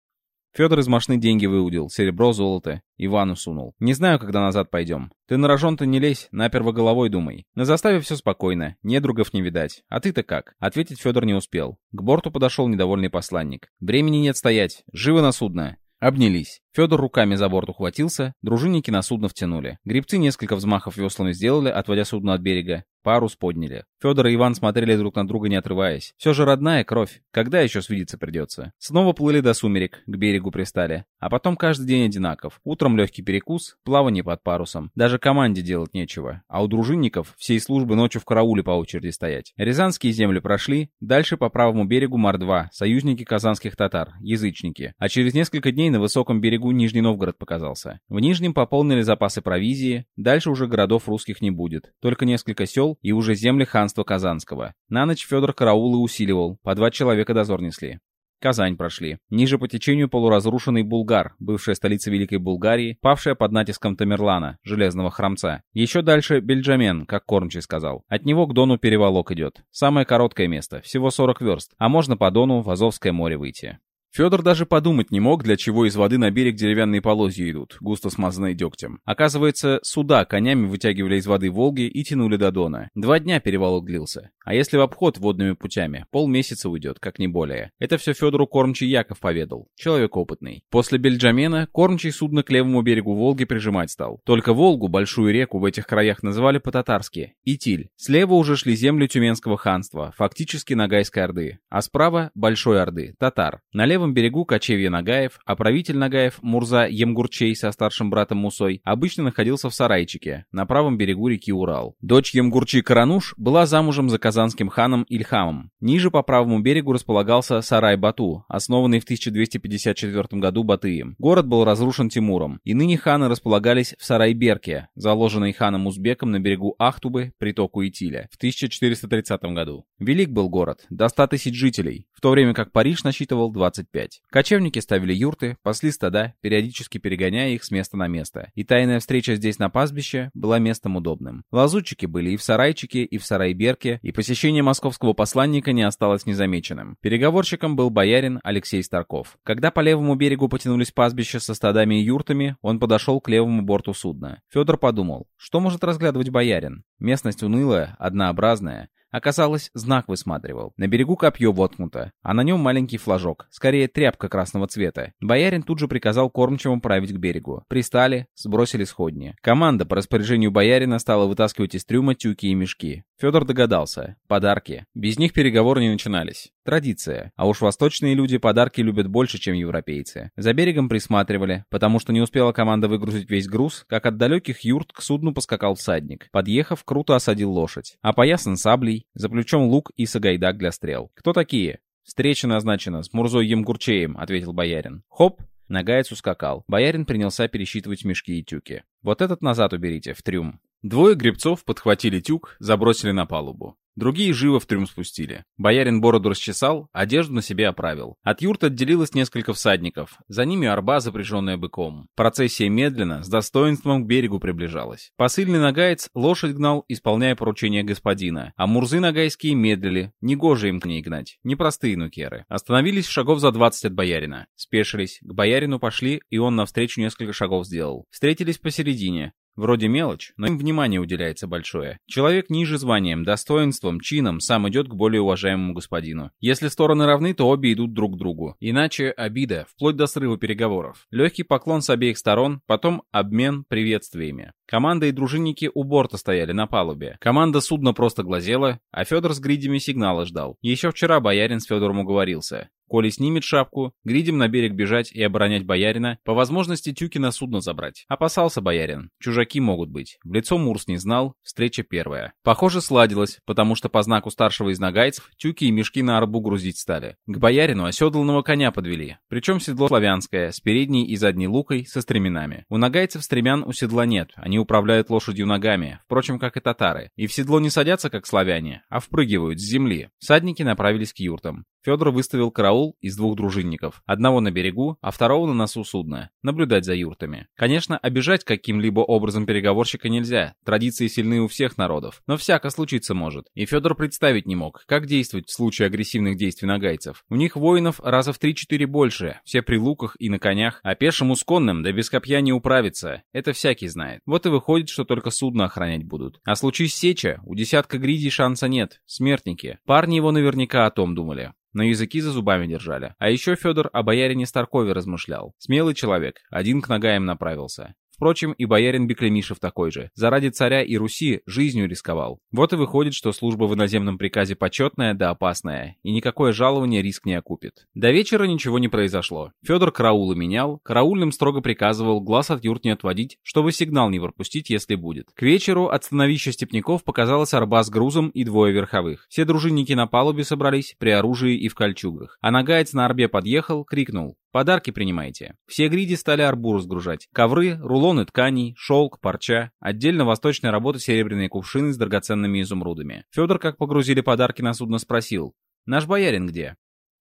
Федор из машины деньги выудил, серебро, золото. Ивану сунул. «Не знаю, когда назад пойдем. Ты на рожон-то не лезь, наперво головой думай. На заставе все спокойно, недругов не видать. А ты-то как?» Ответить Федор не успел. К борту подошел недовольный посланник. «Времени нет стоять. Живо на судно!» Обнялись. Федор руками за борт ухватился, дружинники на судно втянули. Гребцы несколько взмахов веслами сделали, отводя судно от берега. Парус подняли. Федор и Иван смотрели друг на друга, не отрываясь. Все же родная кровь. Когда еще свидеться придется? Снова плыли до сумерек, к берегу пристали. А потом каждый день одинаков. Утром легкий перекус, плавание под парусом. Даже команде делать нечего. А у дружинников всей службы ночью в карауле по очереди стоять. Рязанские земли прошли. Дальше по правому берегу Мордва, союзники казанских татар, язычники. А через несколько дней на высоком берегу Нижний Новгород показался. В Нижнем пополнили запасы провизии. Дальше уже городов русских не будет. Только несколько сел и уже земли хан ханства Казанского. На ночь Федор караулы усиливал, по два человека дозор несли. Казань прошли. Ниже по течению полуразрушенный Булгар, бывшая столица Великой Булгарии, павшая под натиском Тамерлана, железного храмца. Еще дальше Бельджамен, как Кормчий сказал. От него к Дону переволок идет. Самое короткое место, всего 40 верст, а можно по Дону в Азовское море выйти. Федор даже подумать не мог, для чего из воды на берег деревянные полозья идут, густо смазанные дегтем. Оказывается, суда конями вытягивали из воды Волги и тянули до Дона. Два дня перевал длился. А если в обход водными путями, полмесяца уйдет, как не более. Это все Федору кормчий Яков поведал. Человек опытный. После Бельджамена кормчий судно к левому берегу Волги прижимать стал. Только Волгу, большую реку, в этих краях называли по-татарски – Итиль. Слева уже шли земли Тюменского ханства, фактически Ногайской Орды. А справа – Большой Орды, татар. На левом берегу кочевья Нагаев, а правитель Нагаев, Мурза Емгурчей со старшим братом Мусой, обычно находился в сарайчике, на правом берегу реки Урал. Дочь Емгурчи Карануш была замужем за казанским ханом Ильхамом. Ниже по правому берегу располагался Сарай-Бату, основанный в 1254 году Батыем. Город был разрушен Тимуром, и ныне ханы располагались в Сарай-Берке, заложенной ханом Узбеком на берегу Ахтубы, притоку Итиля, в 1430 году. Велик был город, до 100 тысяч жителей, в то время как Париж насчитывал 25 5. Кочевники ставили юрты, пасли стада, периодически перегоняя их с места на место. И тайная встреча здесь на пастбище была местом удобным. Лазутчики были и в Сарайчике, и в Сарайберке, и посещение московского посланника не осталось незамеченным. Переговорщиком был боярин Алексей Старков. Когда по левому берегу потянулись пастбища со стадами и юртами, он подошел к левому борту судна. Федор подумал, что может разглядывать боярин? Местность унылая, однообразная. Оказалось, знак высматривал. На берегу копье воткнуто, а на нем маленький флажок, скорее тряпка красного цвета. Боярин тут же приказал кормчему править к берегу. Пристали, сбросили сходни. Команда по распоряжению боярина стала вытаскивать из трюма тюки и мешки. Федор догадался. Подарки. Без них переговоры не начинались. Традиция. А уж восточные люди подарки любят больше, чем европейцы. За берегом присматривали, потому что не успела команда выгрузить весь груз, как от далеких юрт к судну поскакал всадник. Подъехав, круто осадил лошадь. Опоясан саблей, за плечом лук и сагайдак для стрел. Кто такие? «Встреча назначена с Мурзой Емгурчеем», — ответил боярин. «Хоп!» Нагаец ускакал. Боярин принялся пересчитывать мешки и тюки. «Вот этот назад уберите, в трюм». Двое гребцов подхватили тюк, забросили на палубу. Другие живо в трюм спустили. Боярин бороду расчесал, одежду на себе оправил. От юрт отделилось несколько всадников. За ними арба, запряженная быком. Процессия медленно, с достоинством к берегу приближалась. Посыльный нагаец лошадь гнал, исполняя поручения господина. А мурзы нагайские медлили. Негоже им к ней гнать. Непростые нукеры. Остановились шагов за 20 от боярина. Спешились. К боярину пошли, и он навстречу несколько шагов сделал. Встретились посередине. Вроде мелочь, но им внимание уделяется большое. Человек ниже званием, достоинством, чином сам идет к более уважаемому господину. Если стороны равны, то обе идут друг к другу. Иначе обида, вплоть до срыва переговоров. Легкий поклон с обеих сторон, потом обмен приветствиями. Команда и дружинники у борта стояли на палубе. Команда судна просто глазела, а Федор с гридями сигнала ждал. Еще вчера боярин с Федором уговорился. Коли снимет шапку, гридем на берег бежать и оборонять боярина, по возможности тюки на судно забрать. Опасался боярин. Чужаки могут быть. В лицо Мурс не знал, встреча первая. Похоже, сладилось, потому что по знаку старшего из нагайцев тюки и мешки на арбу грузить стали. К боярину оседланного коня подвели. Причем седло славянское, с передней и задней лукой, со стременами. У нагайцев стремян у седла нет, они управляют лошадью ногами, впрочем, как и татары. И в седло не садятся, как славяне, а впрыгивают с земли. Садники направились к юртам. Федор выставил караул из двух дружинников, одного на берегу, а второго на носу судна, наблюдать за юртами. Конечно, обижать каким-либо образом переговорщика нельзя, традиции сильны у всех народов, но всяко случиться может. И Федор представить не мог, как действовать в случае агрессивных действий нагайцев. У них воинов раза в 3-4 больше, все при луках и на конях, а пешему с конным да без копья не управиться, это всякий знает. Вот и выходит, что только судно охранять будут. А случись сеча, у десятка гридей шанса нет, смертники. Парни его наверняка о том думали но языки за зубами держали. А еще Федор о боярине Старкове размышлял. Смелый человек, один к Нагаям направился. Впрочем, и боярин Беклемишев такой же. Заради царя и Руси жизнью рисковал. Вот и выходит, что служба в иноземном приказе почетная да опасная, и никакое жалование риск не окупит. До вечера ничего не произошло. Федор караулы менял, караульным строго приказывал глаз от юрт не отводить, чтобы сигнал не пропустить, если будет. К вечеру от становища степняков показалась арба с грузом и двое верховых. Все дружинники на палубе собрались, при оружии и в кольчугах. А нагаец на арбе подъехал, крикнул. Подарки принимайте. Все гриди стали арбу разгружать. Ковры, рулоны тканей, шелк, парча. Отдельно восточной работы серебряные кувшины с драгоценными изумрудами. Федор, как погрузили подарки на судно, спросил. «Наш боярин где?»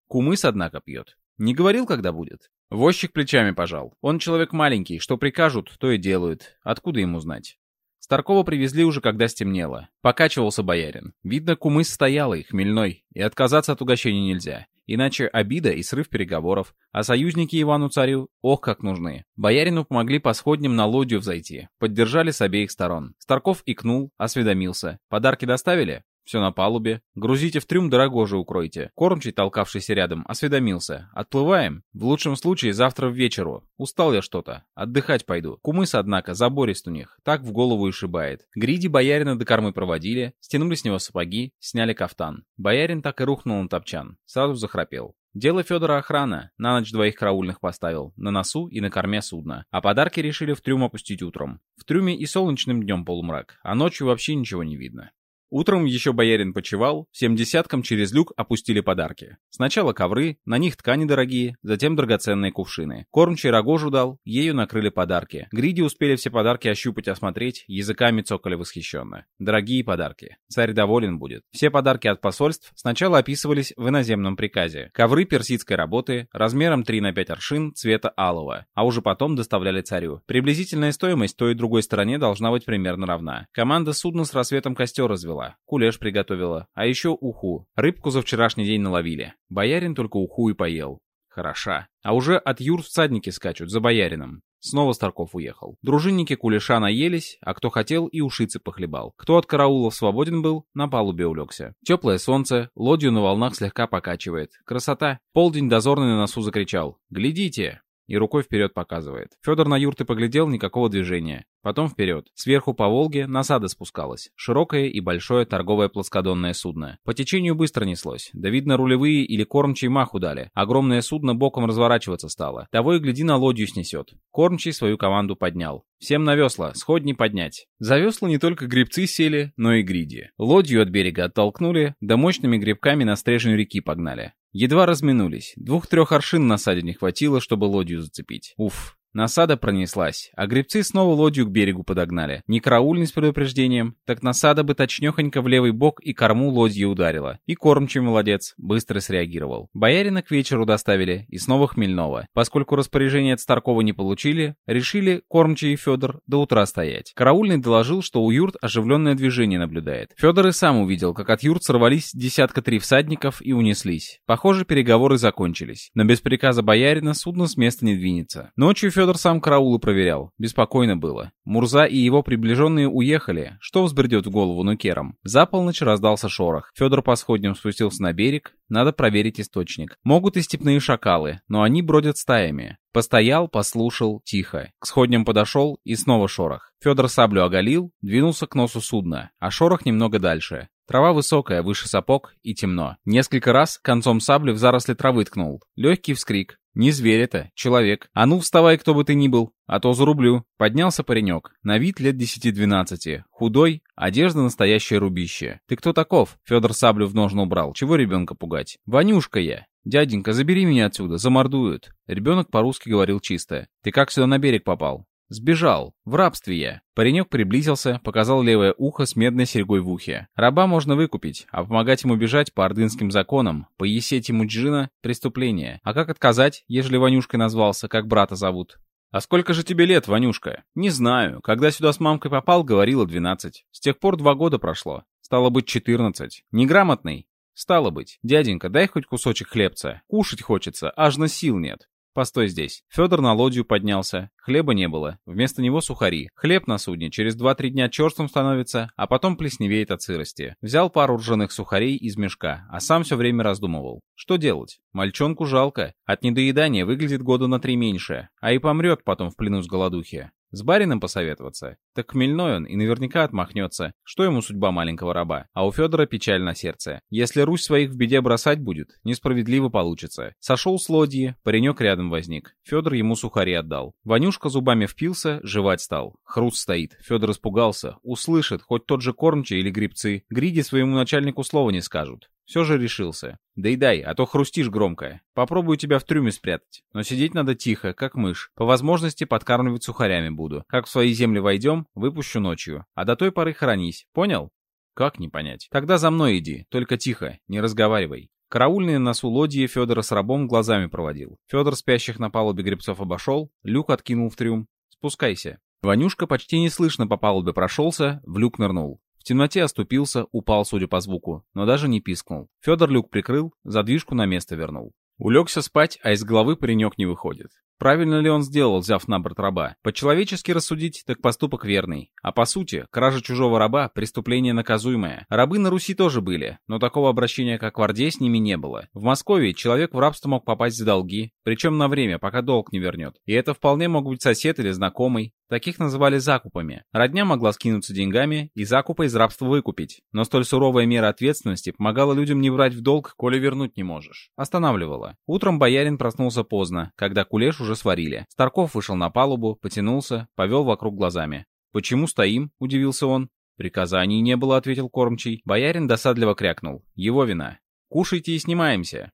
Кумыс, однако, пьет. Не говорил, когда будет? Возчик плечами пожал. Он человек маленький, что прикажут, то и делают. Откуда ему знать? Старкова привезли уже, когда стемнело. Покачивался боярин. Видно, кумыс стоялый, хмельной, и отказаться от угощения нельзя. Иначе обида и срыв переговоров, а союзники Ивану-царю, ох, как нужны. Боярину помогли по сходням на лодью взойти, поддержали с обеих сторон. Старков икнул, осведомился. Подарки доставили? Все на палубе. Грузите в трюм, дорогоже укройте. Кормчий, толкавшийся рядом, осведомился. Отплываем? В лучшем случае завтра в вечеру. Устал я что-то. Отдыхать пойду. Кумыс, однако, заборист у них. Так в голову и шибает. Гриди боярина до кормы проводили, стянули с него сапоги, сняли кафтан. Боярин так и рухнул на топчан. Сразу захрапел. Дело Федора охрана. На ночь двоих караульных поставил. На носу и на корме судна. А подарки решили в трюм опустить утром. В трюме и солнечным днем полумрак, а ночью вообще ничего не видно. Утром еще боярин почевал, всем десяткам через люк опустили подарки. Сначала ковры, на них ткани дорогие, затем драгоценные кувшины. Кормчий рогожу дал, ею накрыли подарки. Гриди успели все подарки ощупать, осмотреть, языками цокали восхищенно. Дорогие подарки. Царь доволен будет. Все подарки от посольств сначала описывались в иноземном приказе. Ковры персидской работы, размером 3 на 5 аршин, цвета алого, а уже потом доставляли царю. Приблизительная стоимость той и другой стороне должна быть примерно равна. Команда судна с рассветом костер развела сделала, кулеш приготовила, а еще уху. Рыбку за вчерашний день наловили. Боярин только уху и поел. Хороша. А уже от юр всадники скачут, за боярином. Снова Старков уехал. Дружинники кулеша наелись, а кто хотел и ушицы похлебал. Кто от караулов свободен был, на палубе улегся. Теплое солнце, лодью на волнах слегка покачивает. Красота. Полдень дозорный на носу закричал. «Глядите!» И рукой вперед показывает. Федор на юрты поглядел, никакого движения. Потом вперед. Сверху по Волге насада спускалась. Широкое и большое торговое плоскодонное судно. По течению быстро неслось. Да видно, рулевые или кормчий маху дали. Огромное судно боком разворачиваться стало. Того и гляди на лодью снесет. Кормчий свою команду поднял. Всем на весла, сходни поднять. За весла не только гребцы сели, но и гриди. Лодью от берега оттолкнули, да мощными гребками на стрежень реки погнали. Едва разминулись. Двух-трех аршин на саде не хватило, чтобы лодью зацепить. Уф, Насада пронеслась, а гребцы снова лодью к берегу подогнали. Не караульный с предупреждением, так насада бы точнёхонько в левый бок и корму лодьи ударила. И кормчий молодец, быстро среагировал. Боярина к вечеру доставили, и снова Хмельнова. Поскольку распоряжение от Старкова не получили, решили кормчий и Федор до утра стоять. Караульный доложил, что у юрт оживленное движение наблюдает. Федор и сам увидел, как от юрт сорвались десятка три всадников и унеслись. Похоже, переговоры закончились. Но без приказа боярина судно с места не двинется. Ночью Федор Федор сам караулы проверял. Беспокойно было. Мурза и его приближенные уехали. Что взбредет в голову нукерам? За полночь раздался шорох. Федор по сходням спустился на берег. Надо проверить источник. Могут и степные шакалы, но они бродят стаями. Постоял, послушал, тихо. К сходням подошел, и снова шорох. Федор саблю оголил, двинулся к носу судна, а шорох немного дальше. Трава высокая, выше сапог и темно. Несколько раз концом сабли в заросли травы ткнул. Легкий вскрик. Не зверь это, человек. А ну вставай, кто бы ты ни был, а то зарублю. Поднялся паренек, на вид лет десяти-двенадцати, худой, одежда настоящее рубище. Ты кто таков? Федор саблю в ножну убрал, чего ребенка пугать? Ванюшка я. «Дяденька, забери меня отсюда, замордуют». Ребенок по-русски говорил чисто. «Ты как сюда на берег попал?» «Сбежал. В рабстве я». Паренек приблизился, показал левое ухо с медной серьгой в ухе. Раба можно выкупить, а помогать ему бежать по ордынским законам, по есете муджина — преступление. А как отказать, ежели Ванюшкой назвался, как брата зовут? «А сколько же тебе лет, Ванюшка?» «Не знаю. Когда сюда с мамкой попал, говорила 12. С тех пор два года прошло. Стало быть, 14. Неграмотный?» «Стало быть. Дяденька, дай хоть кусочек хлебца. Кушать хочется, аж на сил нет». «Постой здесь». Федор на лодью поднялся. Хлеба не было. Вместо него сухари. Хлеб на судне через 2-3 дня черством становится, а потом плесневеет от сырости. Взял пару ржаных сухарей из мешка, а сам все время раздумывал. Что делать? Мальчонку жалко. От недоедания выглядит года на три меньше, а и помрет потом в плену с голодухи. С барином посоветоваться? Так хмельной он и наверняка отмахнется. Что ему судьба маленького раба? А у Федора печаль на сердце. Если Русь своих в беде бросать будет, несправедливо получится. Сошел с лодьи, паренек рядом возник. Федор ему сухари отдал. Ванюшка зубами впился, жевать стал. Хруст стоит. Федор испугался. Услышит, хоть тот же кормчий или грибцы. Гриди своему начальнику слова не скажут. Все же решился. Да и дай, а то хрустишь громко. Попробую тебя в трюме спрятать. Но сидеть надо тихо, как мышь. По возможности подкармливать сухарями буду. Как в свои земли войдем, выпущу ночью. А до той поры хранись. Понял? Как не понять? Тогда за мной иди, только тихо, не разговаривай. Караульный на носу лодьи Федора с рабом глазами проводил. Федор спящих на палубе гребцов обошел, люк откинул в трюм. Спускайся. Ванюшка почти неслышно по палубе прошелся, в люк нырнул. В темноте оступился, упал, судя по звуку, но даже не пискнул. Федор люк прикрыл, задвижку на место вернул. Улегся спать, а из головы паренек не выходит. Правильно ли он сделал, взяв на борт раба? По-человечески рассудить, так поступок верный. А по сути, кража чужого раба – преступление наказуемое. Рабы на Руси тоже были, но такого обращения, как в Орде, с ними не было. В Москве человек в рабство мог попасть за долги, причем на время, пока долг не вернет. И это вполне мог быть сосед или знакомый. Таких называли закупами. Родня могла скинуться деньгами и закупа из рабства выкупить. Но столь суровая мера ответственности помогала людям не брать в долг, коли вернуть не можешь. Останавливала. Утром боярин проснулся поздно, когда кулеш уже сварили. Старков вышел на палубу, потянулся, повел вокруг глазами. «Почему стоим?» – удивился он. «Приказаний не было», — ответил кормчий. Боярин досадливо крякнул. «Его вина. Кушайте и снимаемся».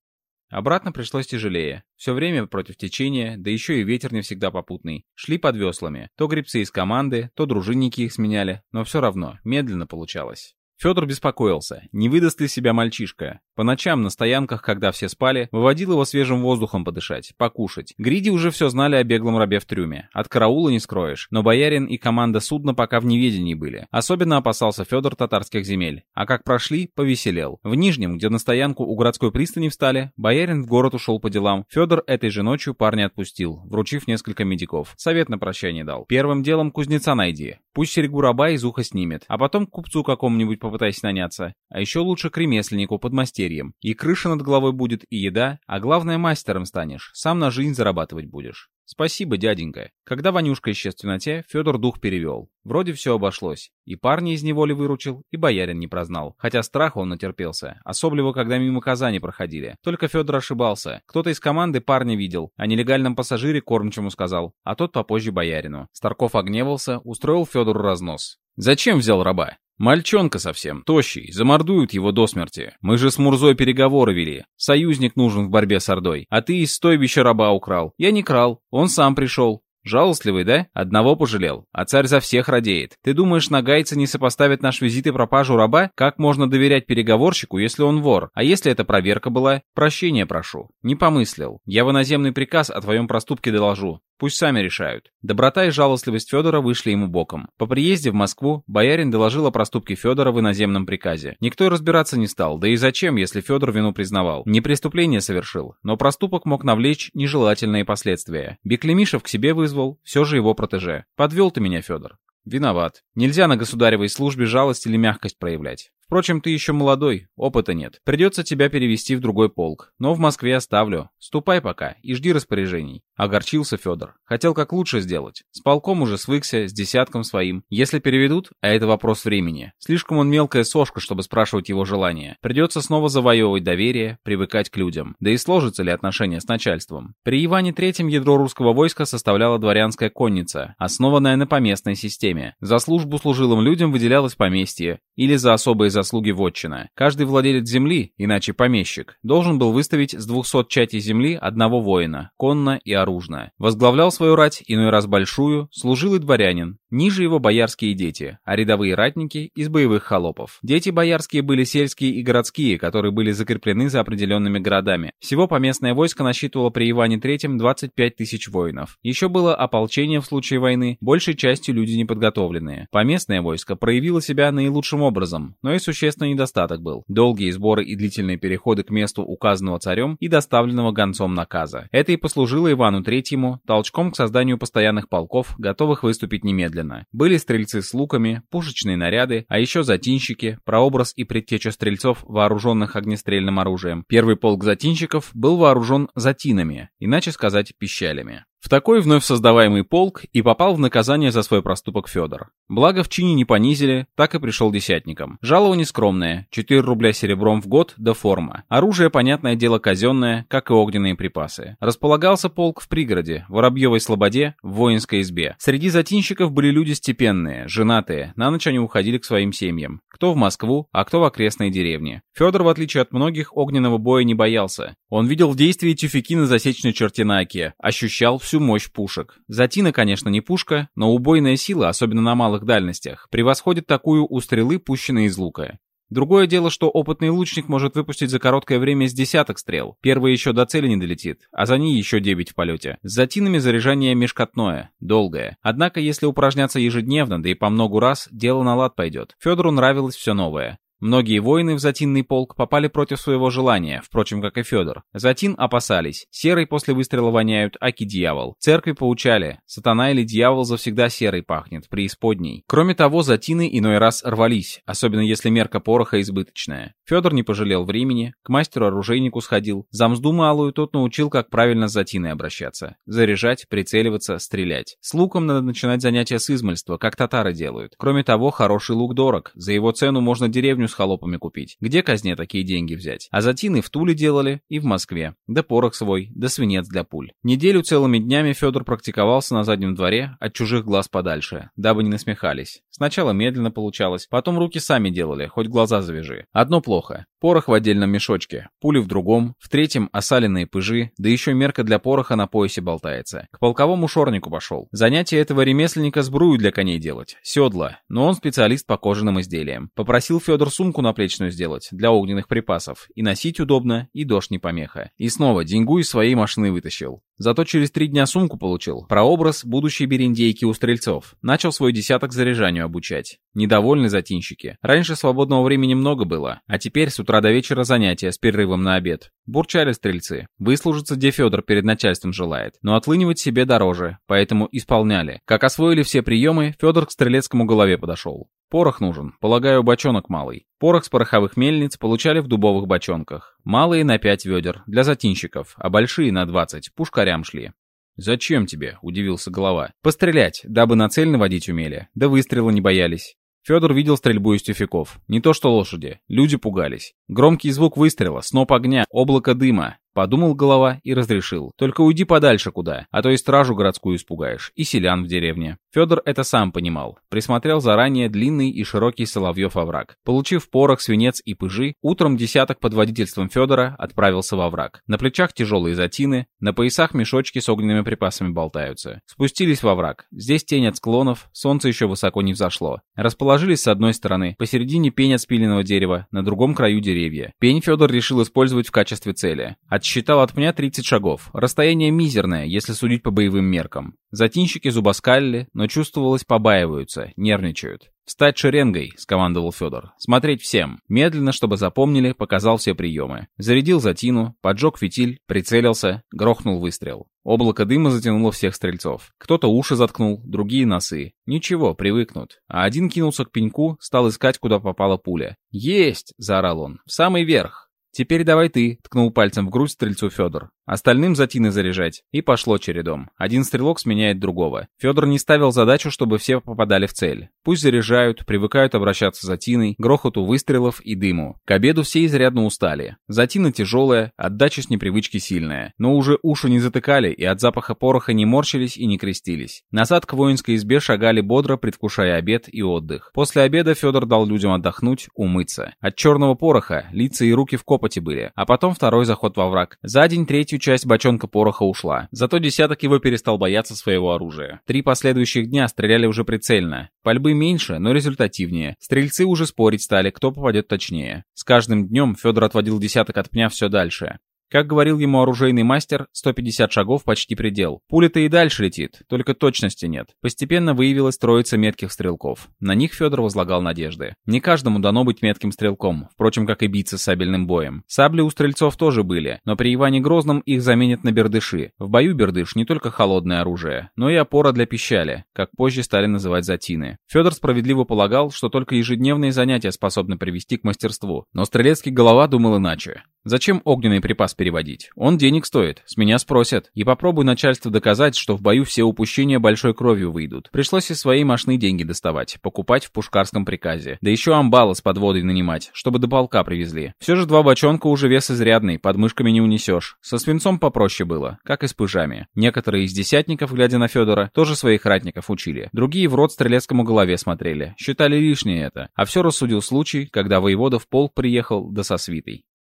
Обратно пришлось тяжелее. Все время против течения, да еще и ветер не всегда попутный. Шли под веслами. То гребцы из команды, то дружинники их сменяли. Но все равно, медленно получалось. Федор беспокоился, не выдаст ли себя мальчишка. По ночам на стоянках, когда все спали, выводил его свежим воздухом подышать, покушать. Гриди уже все знали о беглом рабе в трюме. От караула не скроешь, но боярин и команда судна пока в неведении были. Особенно опасался Федор татарских земель. А как прошли, повеселел. В Нижнем, где на стоянку у городской пристани встали, боярин в город ушел по делам. Федор этой же ночью парня отпустил, вручив несколько медиков. Совет на прощание дал. Первым делом кузнеца найди. Пусть серьгу раба из уха снимет, а потом к купцу какому-нибудь попытайся наняться. А еще лучше к ремесленнику под мастерьем. И крыша над головой будет, и еда, а главное мастером станешь. Сам на жизнь зарабатывать будешь. «Спасибо, дяденька». Когда Ванюшка исчез в темноте, Федор дух перевел. Вроде все обошлось. И парня из неволи выручил, и боярин не прознал. Хотя страха он натерпелся. Особливо, когда мимо Казани проходили. Только Федор ошибался. Кто-то из команды парня видел. О нелегальном пассажире кормчему сказал. А тот попозже боярину. Старков огневался, устроил Федору разнос. «Зачем взял раба? Мальчонка совсем, тощий, замордуют его до смерти. Мы же с Мурзой переговоры вели. Союзник нужен в борьбе с Ордой. А ты из стойбища раба украл. Я не крал, он сам пришел. Жалостливый, да? Одного пожалел. А царь за всех радеет. Ты думаешь, нагайцы не сопоставят наш визит и пропажу раба? Как можно доверять переговорщику, если он вор? А если это проверка была? Прощения прошу. Не помыслил. Я в иноземный приказ о твоем проступке доложу. Пусть сами решают. Доброта и жалостливость Федора вышли ему боком. По приезде в Москву боярин доложил о проступке Федора в иноземном приказе. Никто и разбираться не стал, да и зачем, если Федор вину признавал. Не преступление совершил, но проступок мог навлечь нежелательные последствия. Беклемишев к себе вызвал, все же его протеже. Подвел ты меня, Федор. Виноват. Нельзя на государевой службе жалость или мягкость проявлять. Впрочем, ты еще молодой, опыта нет. Придется тебя перевести в другой полк. Но в Москве оставлю. Ступай пока и жди распоряжений. Огорчился Федор. Хотел как лучше сделать. С полком уже свыкся, с десятком своим. Если переведут, а это вопрос времени. Слишком он мелкая сошка, чтобы спрашивать его желания. Придется снова завоевывать доверие, привыкать к людям. Да и сложится ли отношения с начальством. При Иване Третьем ядро русского войска составляла дворянская конница, основанная на поместной системе. За службу служилым людям выделялось поместье или за особые заслуги вотчина. Каждый владелец земли, иначе помещик, должен был выставить с 200 чатей земли одного воина, конно и оружно. Возглавлял свою рать, иной раз большую, служил и дворянин. Ниже его боярские дети, а рядовые ратники из боевых холопов. Дети боярские были сельские и городские, которые были закреплены за определенными городами. Всего поместное войско насчитывало при Иване III 25 тысяч воинов. Еще было ополчение в случае войны, большей частью люди неподготовленные. Поместное войско проявило себя наилучшим образом, но и существенный недостаток был. Долгие сборы и длительные переходы к месту указанного царем и доставленного гонцом наказа. Это и послужило Ивану Третьему толчком к созданию постоянных полков, готовых выступить немедленно. Были стрельцы с луками, пушечные наряды, а еще затинщики, прообраз и предтеча стрельцов, вооруженных огнестрельным оружием. Первый полк затинщиков был вооружен затинами, иначе сказать пищалями. В такой вновь создаваемый полк и попал в наказание за свой проступок Федор. Благо в чине не понизили, так и пришел десятником. Жалование скромное, 4 рубля серебром в год до форма. Оружие, понятное дело, казенное, как и огненные припасы. Располагался полк в пригороде, в Воробьевой Слободе, в воинской избе. Среди затинщиков были люди степенные, женатые, на ночь они уходили к своим семьям. Кто в Москву, а кто в окрестные деревни. Федор, в отличие от многих, огненного боя не боялся. Он видел в действии тюфяки на засечной черте на оке, ощущал всю мощь пушек. Затина, конечно, не пушка, но убойная сила, особенно на малых дальностях, превосходит такую у стрелы, пущенной из лука. Другое дело, что опытный лучник может выпустить за короткое время с десяток стрел. Первый еще до цели не долетит, а за ней еще девять в полете. С затинами заряжание мешкотное, долгое. Однако, если упражняться ежедневно, да и по многу раз, дело на лад пойдет. Федору нравилось все новое. Многие воины в Затинный полк попали против своего желания, впрочем, как и Федор. Затин опасались. Серый после выстрела воняют, аки дьявол. Церкви поучали. Сатана или дьявол завсегда серый пахнет, преисподней. Кроме того, Затины иной раз рвались, особенно если мерка пороха избыточная. Федор не пожалел времени, к мастеру-оружейнику сходил. За мзду малую тот научил, как правильно с Затиной обращаться. Заряжать, прицеливаться, стрелять. С луком надо начинать занятия с измальства, как татары делают. Кроме того, хороший лук дорог. За его цену можно деревню с холопами купить. Где казне такие деньги взять? А затины в Туле делали и в Москве. Да порох свой, да свинец для пуль. Неделю целыми днями Федор практиковался на заднем дворе, от чужих глаз подальше, дабы не насмехались. Сначала медленно получалось, потом руки сами делали, хоть глаза завяжи. Одно плохо. Порох в отдельном мешочке, пули в другом, в третьем осаленные пыжи, да еще мерка для пороха на поясе болтается. К полковому шорнику пошел. Занятие этого ремесленника сбрую для коней делать, седла, но он специалист по кожаным изделиям. Попросил Федор сумку наплечную сделать, для огненных припасов, и носить удобно, и дождь не помеха. И снова деньгу из своей машины вытащил. Зато через три дня сумку получил. Прообраз будущей берендейки у стрельцов. Начал свой десяток заряжанию обучать. Недовольны затинщики. Раньше свободного времени много было, а теперь с утра до вечера занятия с перерывом на обед. Бурчали стрельцы. Выслужиться где Федор перед начальством желает. Но отлынивать себе дороже, поэтому исполняли. Как освоили все приемы, Федор к стрелецкому голове подошел. Порох нужен, полагаю, бочонок малый. Порох с пороховых мельниц получали в дубовых бочонках. Малые на 5 ведер, для затинщиков, а большие на 20, пушкарям шли. «Зачем тебе?» — удивился голова. «Пострелять, дабы на цель наводить умели, да выстрела не боялись». Федор видел стрельбу из тюфяков. Не то что лошади. Люди пугались. Громкий звук выстрела, сноп огня, облако дыма. Подумал голова и разрешил. Только уйди подальше куда, а то и стражу городскую испугаешь, и селян в деревне. Федор это сам понимал. Присмотрел заранее длинный и широкий Соловьев овраг. Получив порох, свинец и пыжи, утром десяток под водительством Федора отправился во враг. На плечах тяжелые затины, на поясах мешочки с огненными припасами болтаются. Спустились во враг. Здесь тень от склонов, солнце еще высоко не взошло. Расположились с одной стороны, посередине пень от спиленного дерева, на другом краю деревья. Пень Федор решил использовать в качестве цели. Отсчитал от пня 30 шагов. Расстояние мизерное, если судить по боевым меркам. Затинщики зубоскалили, но чувствовалось побаиваются, нервничают. «Встать шеренгой», — скомандовал Федор. «Смотреть всем». Медленно, чтобы запомнили, показал все приемы. Зарядил затину, поджег фитиль, прицелился, грохнул выстрел. Облако дыма затянуло всех стрельцов. Кто-то уши заткнул, другие носы. Ничего, привыкнут. А один кинулся к пеньку, стал искать, куда попала пуля. «Есть!» — заорал он. «В самый верх!» «Теперь давай ты», — ткнул пальцем в грудь стрельцу Федор. Остальным затины заряжать. И пошло чередом. Один стрелок сменяет другого. Федор не ставил задачу, чтобы все попадали в цель. Пусть заряжают, привыкают обращаться затиной, грохоту выстрелов и дыму. К обеду все изрядно устали. Затина тяжелая, отдача с непривычки сильная. Но уже уши не затыкали и от запаха пороха не морщились и не крестились. Назад к воинской избе шагали бодро, предвкушая обед и отдых. После обеда Федор дал людям отдохнуть, умыться. От черного пороха лица и руки в копоти были, а потом второй заход во враг. За день третью часть бочонка пороха ушла. Зато десяток его перестал бояться своего оружия. Три последующих дня стреляли уже прицельно. Пальбы меньше, но результативнее. Стрельцы уже спорить стали, кто попадет точнее. С каждым днем Федор отводил десяток от пня все дальше. Как говорил ему оружейный мастер, 150 шагов почти предел. Пуля-то и дальше летит, только точности нет. Постепенно выявилась троица метких стрелков. На них Федор возлагал надежды. Не каждому дано быть метким стрелком, впрочем, как и биться сабельным боем. Сабли у стрельцов тоже были, но при Иване Грозном их заменят на бердыши. В бою бердыш не только холодное оружие, но и опора для пищали, как позже стали называть затины. Федор справедливо полагал, что только ежедневные занятия способны привести к мастерству, но стрелецкий голова думал иначе. Зачем огненный припас переводить? Он денег стоит, с меня спросят. И попробую начальству доказать, что в бою все упущения большой кровью выйдут. Пришлось и свои машины деньги доставать, покупать в пушкарском приказе. Да еще амбала с подводой нанимать, чтобы до полка привезли. Все же два бочонка уже вес изрядный, под мышками не унесешь. Со свинцом попроще было, как и с пыжами. Некоторые из десятников, глядя на Федора, тоже своих ратников учили. Другие в рот стрелецкому голове смотрели. Считали лишнее это. А все рассудил случай, когда воевода в полк приехал да со свитой.